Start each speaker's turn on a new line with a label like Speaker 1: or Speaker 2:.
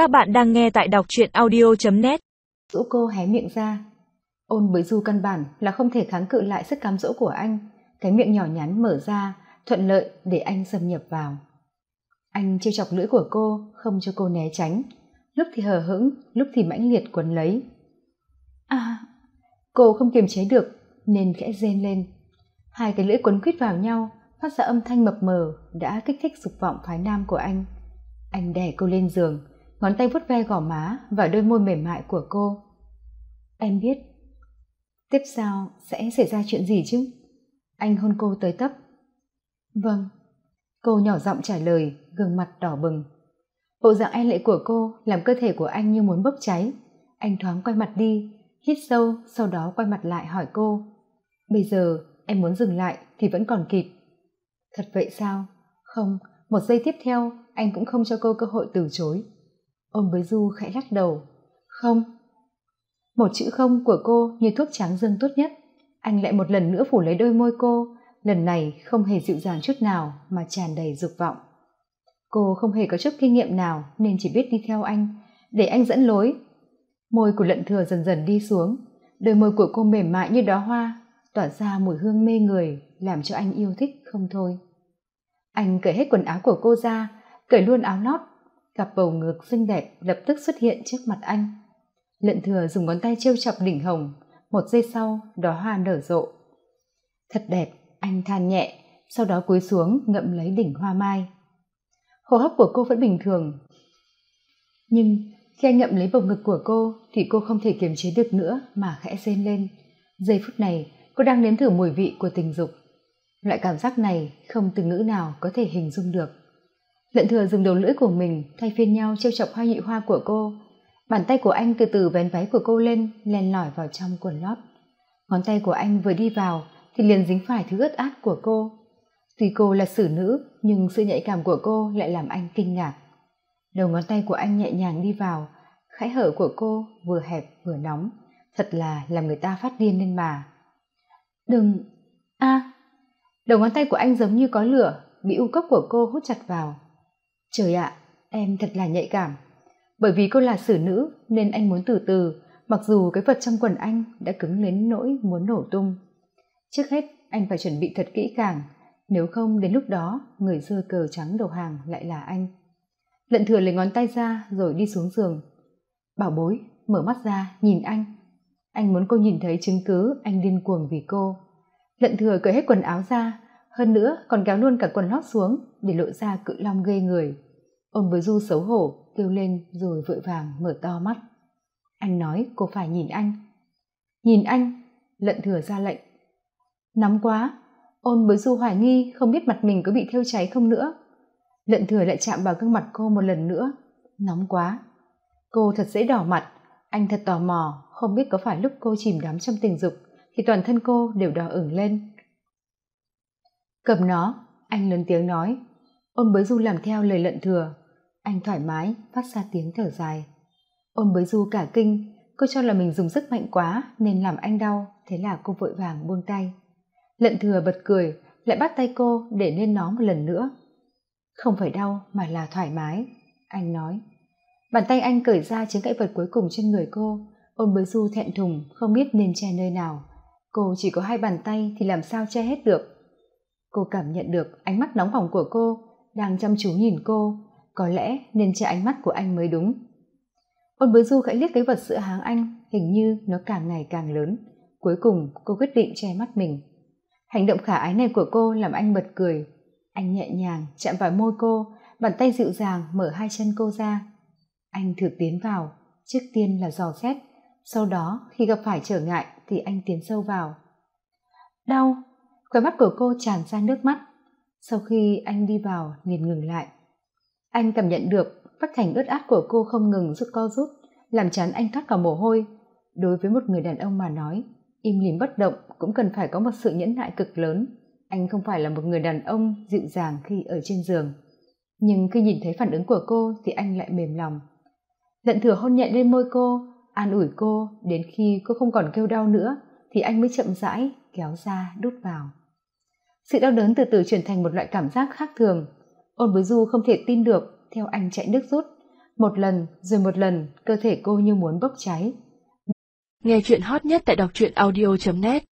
Speaker 1: Các bạn đang nghe tại đọc truyện audio.net
Speaker 2: Dũ cô hé miệng ra. Ôn bới du căn bản là không thể kháng cự lại sức cám dỗ của anh. Cái miệng nhỏ nhắn mở ra, thuận lợi để anh xâm nhập vào. Anh trêu chọc lưỡi của cô, không cho cô né tránh. Lúc thì hờ hững, lúc thì mãnh liệt quấn lấy. À, cô không kiềm chế được, nên khẽ rên lên. Hai cái lưỡi quấn quýt vào nhau, phát ra âm thanh mập mờ đã kích thích dục vọng phái nam của anh. Anh đè cô lên giường, ngón tay vuốt ve gò má và đôi môi mềm mại của cô. Em biết tiếp sau sẽ xảy ra chuyện gì chứ? Anh hôn cô tới tấp. Vâng. Cô nhỏ giọng trả lời, gương mặt đỏ bừng. Bộ dạng e lệ của cô làm cơ thể của anh như muốn bốc cháy. Anh thoáng quay mặt đi, hít sâu, sau đó quay mặt lại hỏi cô. Bây giờ em muốn dừng lại thì vẫn còn kịp. Thật vậy sao? Không, một giây tiếp theo, anh cũng không cho cô cơ hội từ chối ôm với du khẽ lắc đầu. Không. Một chữ không của cô như thuốc tráng dương tốt nhất. Anh lại một lần nữa phủ lấy đôi môi cô. Lần này không hề dịu dàng chút nào mà tràn đầy dục vọng. Cô không hề có chút kinh nghiệm nào nên chỉ biết đi theo anh. Để anh dẫn lối. Môi của lận thừa dần dần đi xuống. Đôi môi của cô mềm mại như đóa hoa, tỏa ra mùi hương mê người, làm cho anh yêu thích không thôi. Anh cởi hết quần áo của cô ra, cởi luôn áo lót cặp bầu ngực xinh đẹp lập tức xuất hiện trước mặt anh. Lận thừa dùng ngón tay trêu chọc đỉnh hồng, một giây sau đó hoa nở rộ. Thật đẹp, anh than nhẹ, sau đó cúi xuống ngậm lấy đỉnh hoa mai. Hô hấp của cô vẫn bình thường. Nhưng khi anh ngậm lấy bầu ngực của cô thì cô không thể kiềm chế được nữa mà khẽ rên lên. Giây phút này, cô đang nếm thử mùi vị của tình dục. Loại cảm giác này không từ ngữ nào có thể hình dung được lận thừa dùng đầu lưỡi của mình thay phiên nhau trêu chọc hoa nhị hoa của cô. Bàn tay của anh từ từ vén váy của cô lên, len lỏi vào trong quần lót. Ngón tay của anh vừa đi vào thì liền dính phải thứ ướt át của cô. Tuy cô là xử nữ, nhưng sự nhạy cảm của cô lại làm anh kinh ngạc. Đầu ngón tay của anh nhẹ nhàng đi vào khẽ hở của cô vừa hẹp vừa nóng, thật là làm người ta phát điên lên mà. Đừng, a! Đầu ngón tay của anh giống như có lửa, bị u cốc của cô hút chặt vào trời ạ, em thật là nhạy cảm. Bởi vì cô là xử nữ nên anh muốn từ từ, mặc dù cái vật trong quần anh đã cứng đến nỗi muốn nổ tung. Trước hết, anh phải chuẩn bị thật kỹ càng, nếu không đến lúc đó người dơ cờ trắng đầu hàng lại là anh. Lận thừa lấy ngón tay ra rồi đi xuống giường. Bảo bối, mở mắt ra, nhìn anh. Anh muốn cô nhìn thấy chứng cứ anh điên cuồng vì cô. Lận thừa cởi hết quần áo ra hơn nữa, còn kéo luôn cả quần lót xuống để lộ ra cự long ghê người. Ôn bối du xấu hổ, kêu lên rồi vội vàng mở to mắt. Anh nói, cô phải nhìn anh. Nhìn anh? Lận thừa ra lệnh. Nóng quá, ôn bối du hoài nghi, không biết mặt mình có bị thiêu cháy không nữa. Lận thừa lại chạm vào gương mặt cô một lần nữa. Nóng quá, cô thật dễ đỏ mặt. Anh thật tò mò, không biết có phải lúc cô chìm đắm trong tình dục, thì toàn thân cô đều đỏ ửng lên cầm nó, anh lớn tiếng nói. Ôn bới du làm theo lời lận thừa. Anh thoải mái, phát ra tiếng thở dài. Ôn bới du cả kinh, cô cho là mình dùng sức mạnh quá nên làm anh đau, thế là cô vội vàng buông tay. Lận thừa bật cười, lại bắt tay cô để lên nó một lần nữa. Không phải đau mà là thoải mái, anh nói. Bàn tay anh cởi ra chiếc cãi vật cuối cùng trên người cô. Ôn bới du thẹn thùng, không biết nên che nơi nào. Cô chỉ có hai bàn tay thì làm sao che hết được? Cô cảm nhận được ánh mắt nóng bỏng của cô, đang chăm chú nhìn cô. Có lẽ nên che ánh mắt của anh mới đúng. Ôn bới du khẽ liếc cái vật sữa háng anh, hình như nó càng ngày càng lớn. Cuối cùng, cô quyết định che mắt mình. Hành động khả ái này của cô làm anh bật cười. Anh nhẹ nhàng chạm vào môi cô, bàn tay dịu dàng mở hai chân cô ra. Anh thử tiến vào, trước tiên là dò xét. Sau đó, khi gặp phải trở ngại thì anh tiến sâu vào. Đau khóe mắt của cô tràn ra nước mắt. Sau khi anh đi vào, liền ngừng lại. Anh cảm nhận được phát thành ướt át của cô không ngừng rút co rút, làm chán anh thoát cả mồ hôi. Đối với một người đàn ông mà nói, im lìm bất động cũng cần phải có một sự nhẫn nại cực lớn. Anh không phải là một người đàn ông dịu dàng khi ở trên giường. Nhưng khi nhìn thấy phản ứng của cô thì anh lại mềm lòng. Lận thừa hôn nhẹ lên môi cô, an ủi cô đến khi cô không còn kêu đau nữa thì anh mới chậm rãi kéo ra đút vào sự đau đớn từ từ chuyển thành một loại cảm giác khác thường. Ôn bối du không thể tin được, theo anh chạy nước rút. Một lần, rồi một lần, cơ thể cô như muốn bốc cháy.
Speaker 3: Nghe chuyện hot nhất tại đọc truyện audio net.